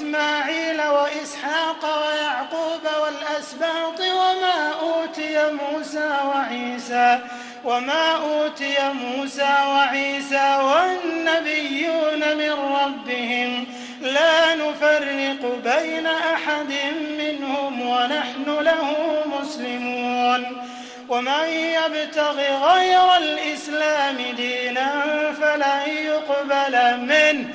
وإسماعيل وإسحاق ويعقوب والأسباط وما أوتي موسى وعيسى وما أوتي موسى وعيسى والنبيون من ربهم لا نفرق بين أحد منهم ونحن له مسلمون ومن يبتغ غير الإسلام دينا فلن يقبل منه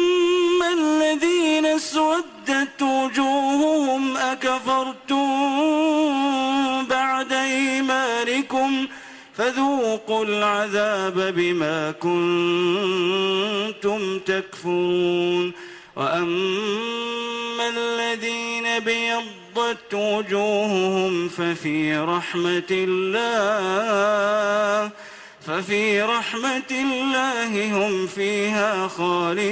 أكفرتم بعد إيمانكم فذوقوا العذاب بما كنتم تكفرون. وأما الذين بيضت وجوههم ففي رحمة الله ففي رحمة الله هم فيها خالدون.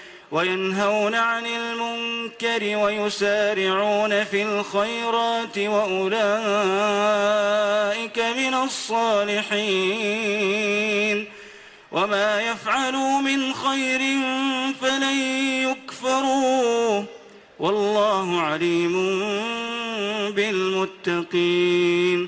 وينهون عن المنكر ويسارعون في الخيرات وأولئك من الصالحين. وما يفعلوا من خير فلن يكفروا. والله عليم بالمتقين.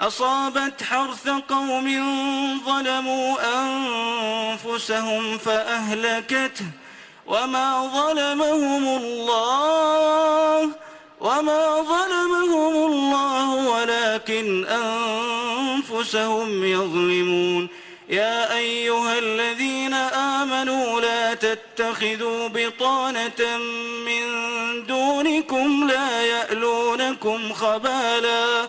أصابت حرث قوم ظلموا أنفسهم فأهلكته وما ظلمهم الله وما ظلمهم الله ولكن أنفسهم يظلمون. يا أيها الذين آمنوا لا تتخذوا بطانة من دونكم لا يألونكم خبالا.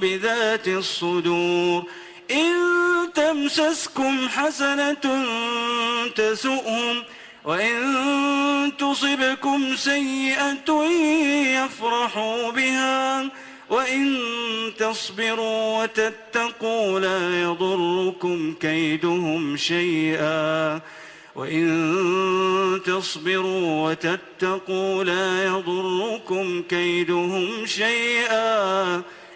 بذات الصدور. إن تمسسكم حسنة تسؤهم وإن تصبكم سيئة يفرحوا بها وإن تصبروا وتتقوا لا يضركم كيدهم شيئا. وإن تصبروا وتتقوا لا يضركم كيدهم شيئا.